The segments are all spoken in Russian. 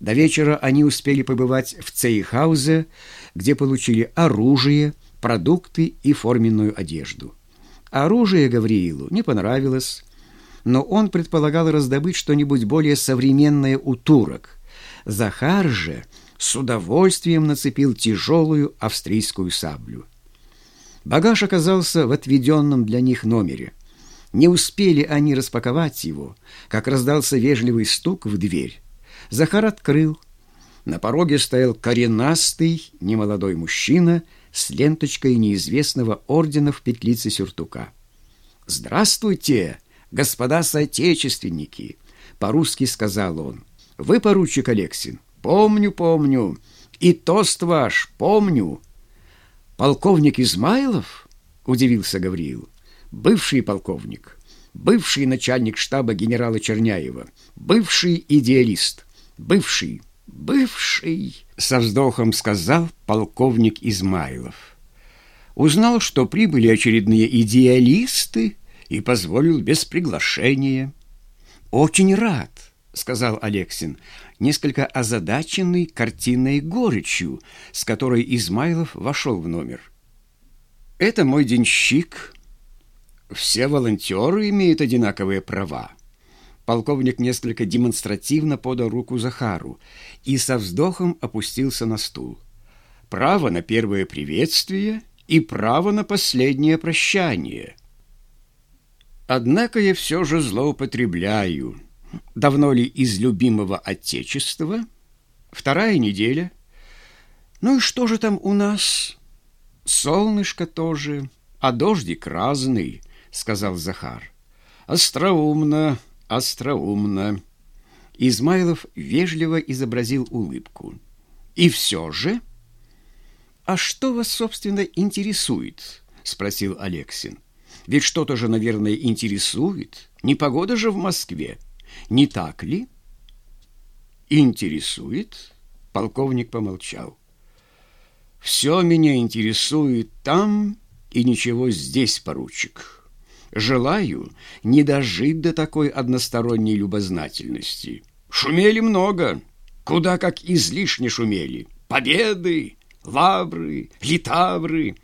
До вечера они успели побывать в Цейхаузе, где получили оружие, продукты и форменную одежду. Оружие Гавриилу не понравилось, но он предполагал раздобыть что-нибудь более современное у турок. Захар же с удовольствием нацепил тяжелую австрийскую саблю. Багаж оказался в отведенном для них номере. Не успели они распаковать его, как раздался вежливый стук в дверь. Захар открыл. На пороге стоял коренастый, немолодой мужчина с ленточкой неизвестного ордена в петлице сюртука. «Здравствуйте, господа соотечественники!» — по-русски сказал он. «Вы, поручик Алексин?» «Помню, помню. И тост ваш помню». «Полковник Измайлов?» — удивился Гавриил. «Бывший полковник, бывший начальник штаба генерала Черняева, бывший идеалист» бывший, бывший, со вздохом сказал полковник Измайлов. Узнал, что прибыли очередные идеалисты и позволил без приглашения. Очень рад, сказал Алексин, несколько озадаченный картинной горечью, с которой Измайлов вошел в номер. Это мой денщик. Все волонтеры имеют одинаковые права. Полковник несколько демонстративно подал руку Захару и со вздохом опустился на стул. «Право на первое приветствие и право на последнее прощание. Однако я все же злоупотребляю. Давно ли из любимого Отечества? Вторая неделя. Ну и что же там у нас? Солнышко тоже, а дождик разный», — сказал Захар. «Остроумно» остроумно. Измайлов вежливо изобразил улыбку. «И все же...» «А что вас, собственно, интересует?» — спросил Алексин. «Ведь что-то же, наверное, интересует. Не погода же в Москве. Не так ли?» «Интересует?» — полковник помолчал. «Все меня интересует там и ничего здесь, поручик». Желаю не дожить до такой односторонней любознательности. Шумели много, куда как излишне шумели. Победы, лавры, литавры.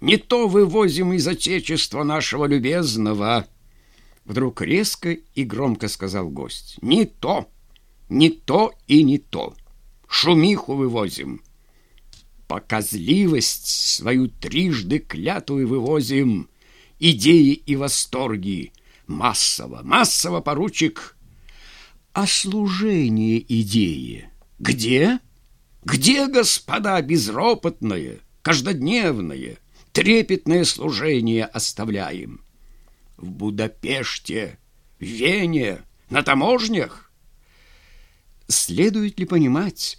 Не то вывозим из Отечества нашего любезного. Вдруг резко и громко сказал гость. Не то, не то и не то. Шумиху вывозим. Показливость свою трижды клятую вывозим — идеи и восторги. Массово, массово, поручик. А служение идеи где? Где, господа, безропотное, каждодневное, трепетное служение оставляем? В Будапеште, в Вене, на таможнях? Следует ли понимать,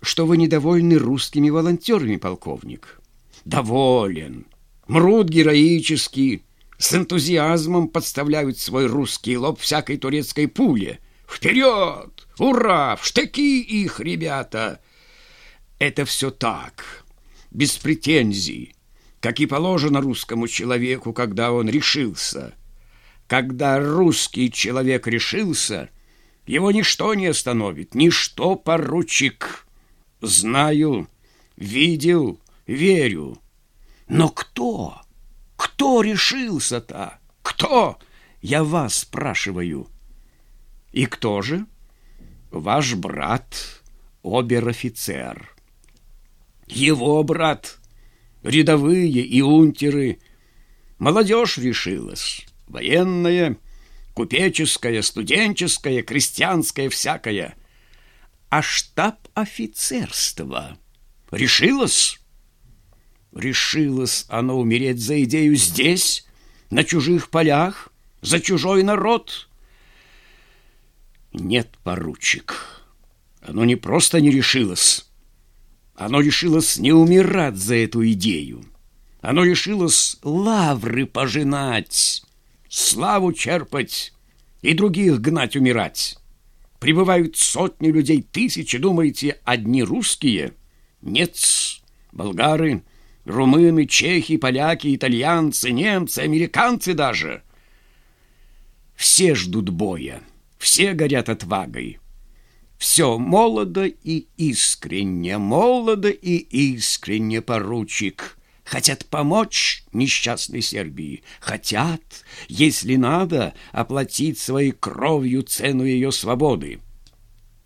что вы недовольны русскими волонтерами, полковник? Доволен, мрут героически, с энтузиазмом подставляют свой русский лоб всякой турецкой пуле. Вперед! Ура! В штыки их, ребята! Это все так, без претензий, как и положено русскому человеку, когда он решился. Когда русский человек решился, его ничто не остановит, ничто, поручик. Знаю, видел, верю. Но кто? Кто решился-то? Кто? Я вас спрашиваю. И кто же? Ваш брат, обер-офицер. Его брат, рядовые и унтеры. Молодежь решилась. Военная, купеческая, студенческая, крестьянская, всякая. А штаб офицерства решилась? Решилось оно умереть за идею здесь, на чужих полях, за чужой народ? Нет, поручик, оно не просто не решилось. Оно решилось не умирать за эту идею. Оно решилось лавры пожинать, славу черпать и других гнать умирать. Прибывают сотни людей, тысячи, думаете, одни русские? Нет, болгары, румыны, чехи, поляки, итальянцы, немцы, американцы даже. Все ждут боя, все горят отвагой. Все молодо и искренне, молодо и искренне, поручик. Хотят помочь несчастной Сербии. Хотят, если надо, оплатить своей кровью цену ее свободы.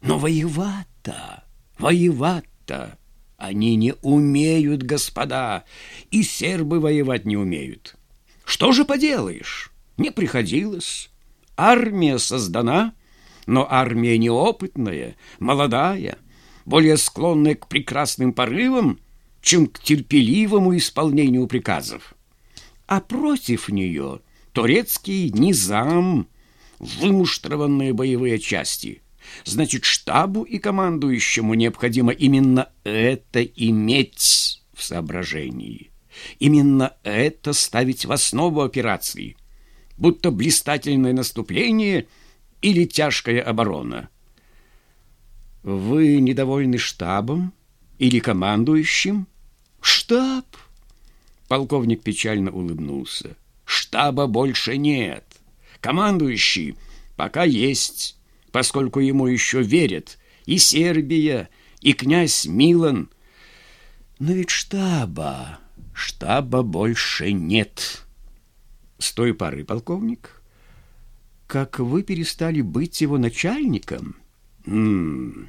Но воевать-то, воевать-то они не умеют, господа, и сербы воевать не умеют. Что же поделаешь? Не приходилось. Армия создана — но армия неопытная, молодая, более склонная к прекрасным порывам, чем к терпеливому исполнению приказов. А против нее турецкий низам, вымуштрованные боевые части. Значит, штабу и командующему необходимо именно это иметь в соображении. Именно это ставить в основу операции. Будто блистательное наступление – или тяжкая оборона. Вы недовольны штабом или командующим? Штаб? Полковник печально улыбнулся. Штаба больше нет. Командующий пока есть, поскольку ему еще верят и Сербия, и князь Милан. Но ведь штаба, штаба больше нет. С той поры, полковник, как вы перестали быть его начальником? М -м,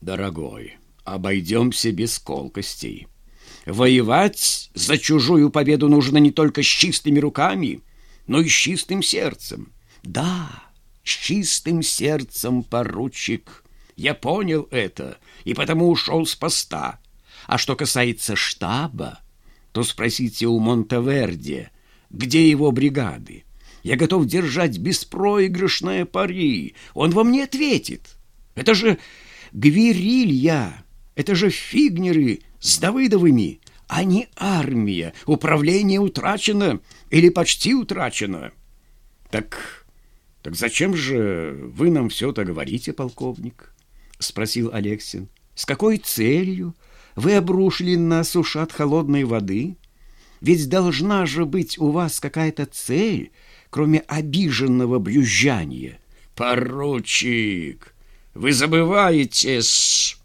дорогой, обойдемся без колкостей. Воевать за чужую победу нужно не только с чистыми руками, но и с чистым сердцем. Да, с чистым сердцем, поручик. Я понял это и потому ушел с поста. А что касается штаба, то спросите у Монтеверди, где его бригады. Я готов держать беспроигрышное пари. Он вам не ответит. Это же гвирилья, это же фигнеры с Давыдовыми, а не армия. Управление утрачено или почти утрачено. Так, так зачем же вы нам все это говорите, полковник? Спросил Алексин. С какой целью вы обрушили нас ушат холодной воды? Ведь должна же быть у вас какая-то цель, кроме обиженного брюзжания. «Поручик, вы забываетесь!»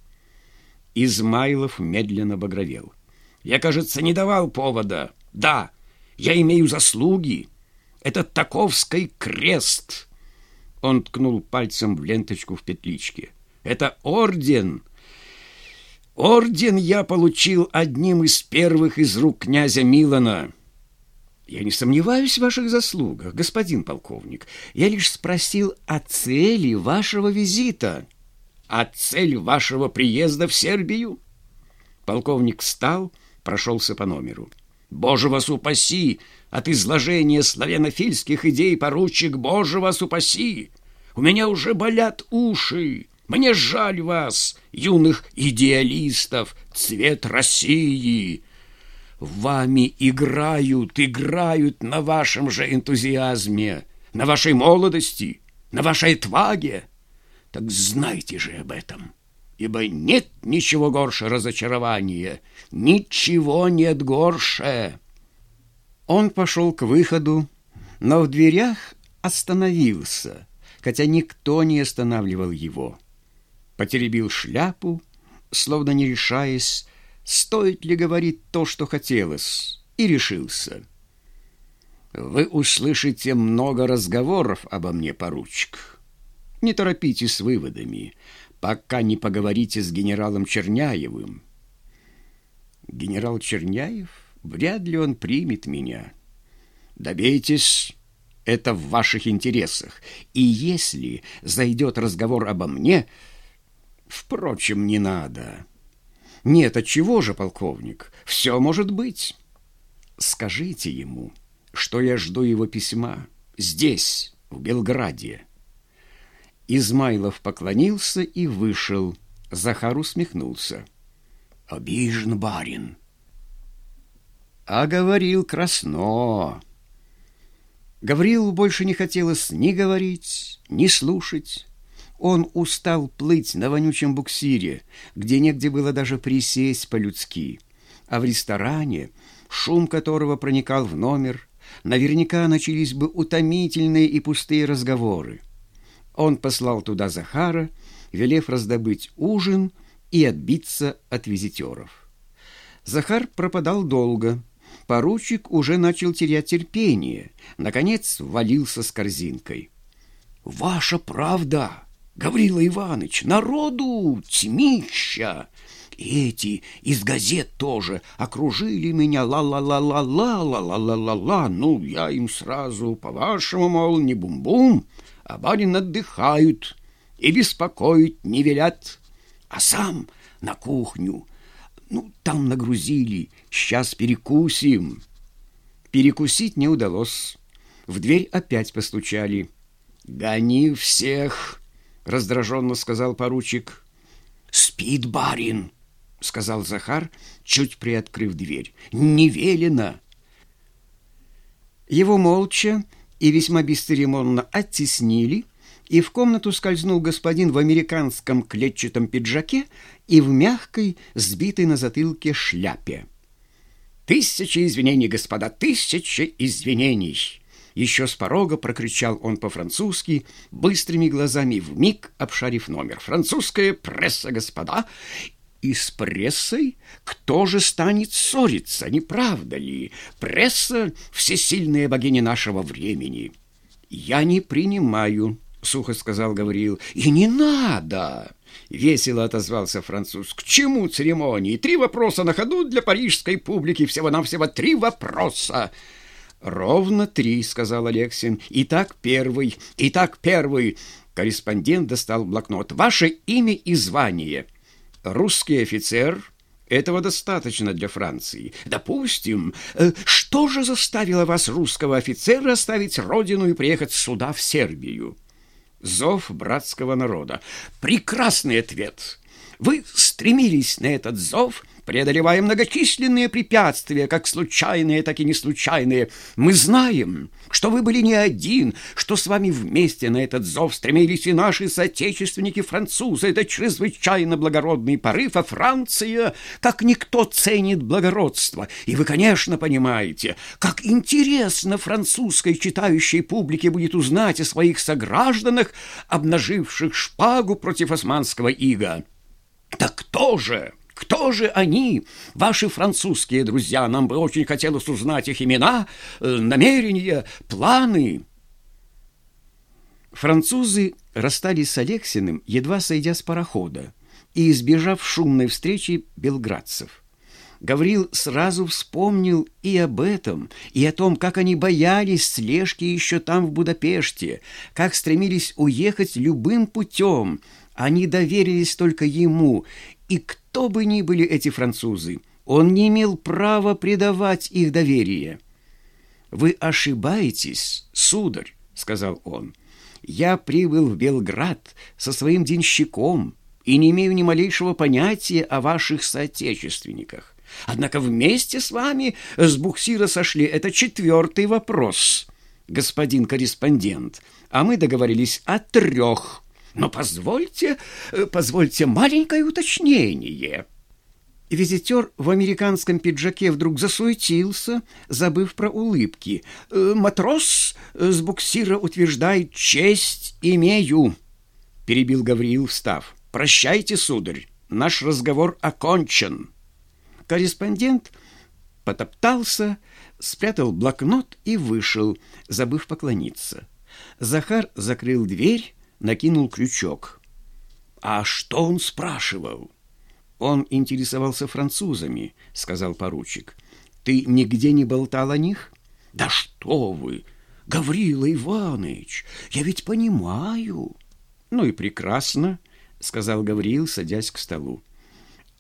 Измайлов медленно багровел. «Я, кажется, не давал повода. Да, я имею заслуги. Это Таковский крест!» Он ткнул пальцем в ленточку в петличке. «Это орден!» Орден я получил одним из первых из рук князя Милана. Я не сомневаюсь в ваших заслугах, господин полковник. Я лишь спросил о цели вашего визита. А цель вашего приезда в Сербию? Полковник встал, прошелся по номеру. Боже вас упаси от изложения славянофильских идей, поручик, Боже вас упаси! У меня уже болят уши. Мне жаль вас, юных идеалистов, цвет России вами играют, играют на вашем же энтузиазме, на вашей молодости, на вашей отваге. Так знайте же об этом, ибо нет ничего горше разочарования, ничего нет горше. Он пошел к выходу, но в дверях остановился, хотя никто не останавливал его. Потеребил шляпу, словно не решаясь, стоит ли говорить то, что хотелось, и решился. «Вы услышите много разговоров обо мне, поручик. Не торопитесь с выводами, пока не поговорите с генералом Черняевым». «Генерал Черняев? Вряд ли он примет меня. Добейтесь, это в ваших интересах. И если зайдет разговор обо мне, впрочем, не надо». Нет, от чего же, полковник? Все может быть. Скажите ему, что я жду его письма здесь, в Белграде. Измайлов поклонился и вышел. Захар усмехнулся. Обижен барин. А говорил красно. Гаврилу больше не хотелось ни говорить, ни слушать. Он устал плыть на вонючем буксире, где негде было даже присесть по-людски. А в ресторане, шум которого проникал в номер, наверняка начались бы утомительные и пустые разговоры. Он послал туда Захара велев раздобыть ужин и отбиться от визитеров. Захар пропадал долго. Поручик уже начал терять терпение. Наконец валился с корзинкой. «Ваша правда, Гаврила Иванович, народу тьмища!» эти из газет тоже окружили меня ла-ла-ла-ла-ла-ла-ла-ла-ла. Ну, я им сразу, по-вашему, мол, не бум-бум, а барин отдыхают и беспокоить не велят. А сам на кухню, ну, там нагрузили, сейчас перекусим. Перекусить не удалось. В дверь опять постучали. «Гони всех!» — раздраженно сказал поручик. «Спит барин!» — сказал Захар, чуть приоткрыв дверь. «Не велено!» Его молча и весьма бесцеремонно оттеснили, и в комнату скользнул господин в американском клетчатом пиджаке и в мягкой, сбитой на затылке шляпе. «Тысячи извинений, господа, тысячи извинений!» Еще с порога прокричал он по-французски, быстрыми глазами вмиг обшарив номер. «Французская пресса, господа, и с прессой кто же станет ссориться, не правда ли? Пресса — всесильная богиня нашего времени. Я не принимаю, — сухо сказал Гавриил. И не надо! — весело отозвался француз. «К чему церемонии? Три вопроса на ходу для парижской публики. Всего-навсего три вопроса!» «Ровно три», — сказал Алексин. «Итак, первый. Итак, первый». Корреспондент достал блокнот. «Ваше имя и звание» русский офицер, этого достаточно для Франции. Допустим, э, что же заставило вас, русского офицера, оставить родину и приехать сюда, в Сербию? Зов братского народа. Прекрасный ответ. Вы стремились на этот зов – преодолевая многочисленные препятствия, как случайные, так и неслучайные. Мы знаем, что вы были не один, что с вами вместе на этот зов стремились и наши соотечественники-французы. Это чрезвычайно благородный порыв, а Франция, как никто, ценит благородство. И вы, конечно, понимаете, как интересно французской читающей публике будет узнать о своих согражданах, обнаживших шпагу против османского ига. Так кто же? Кто же они, ваши французские друзья? Нам бы очень хотелось узнать их имена, э, намерения, планы». Французы расстались с Алексиным, едва сойдя с парохода, и избежав шумной встречи белградцев. Гаврил сразу вспомнил и об этом, и о том, как они боялись слежки еще там, в Будапеште, как стремились уехать любым путем. Они доверились только ему, и кто бы ни были эти французы, он не имел права предавать их доверие. «Вы ошибаетесь, сударь», — сказал он. «Я прибыл в Белград со своим денщиком и не имею ни малейшего понятия о ваших соотечественниках. Однако вместе с вами с буксира сошли. Это четвертый вопрос, господин корреспондент, а мы договорились о трех но позвольте, э, позвольте маленькое уточнение». Визитер в американском пиджаке вдруг засуетился, забыв про улыбки. «Э, «Матрос с буксира утверждает честь имею», — перебил Гавриил, встав. «Прощайте, сударь, наш разговор окончен». Корреспондент потоптался, спрятал блокнот и вышел, забыв поклониться. Захар закрыл дверь, накинул крючок. «А что он спрашивал?» «Он интересовался французами», — сказал поручик. «Ты нигде не болтал о них?» «Да что вы! Гаврила Иванович, я ведь понимаю!» «Ну и прекрасно», — сказал Гавриил, садясь к столу.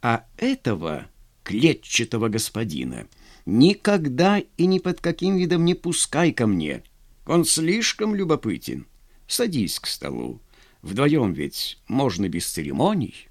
«А этого клетчатого господина никогда и ни под каким видом не пускай ко мне. Он слишком любопытен». Садись к столу. Вдвоем ведь можно без церемоний».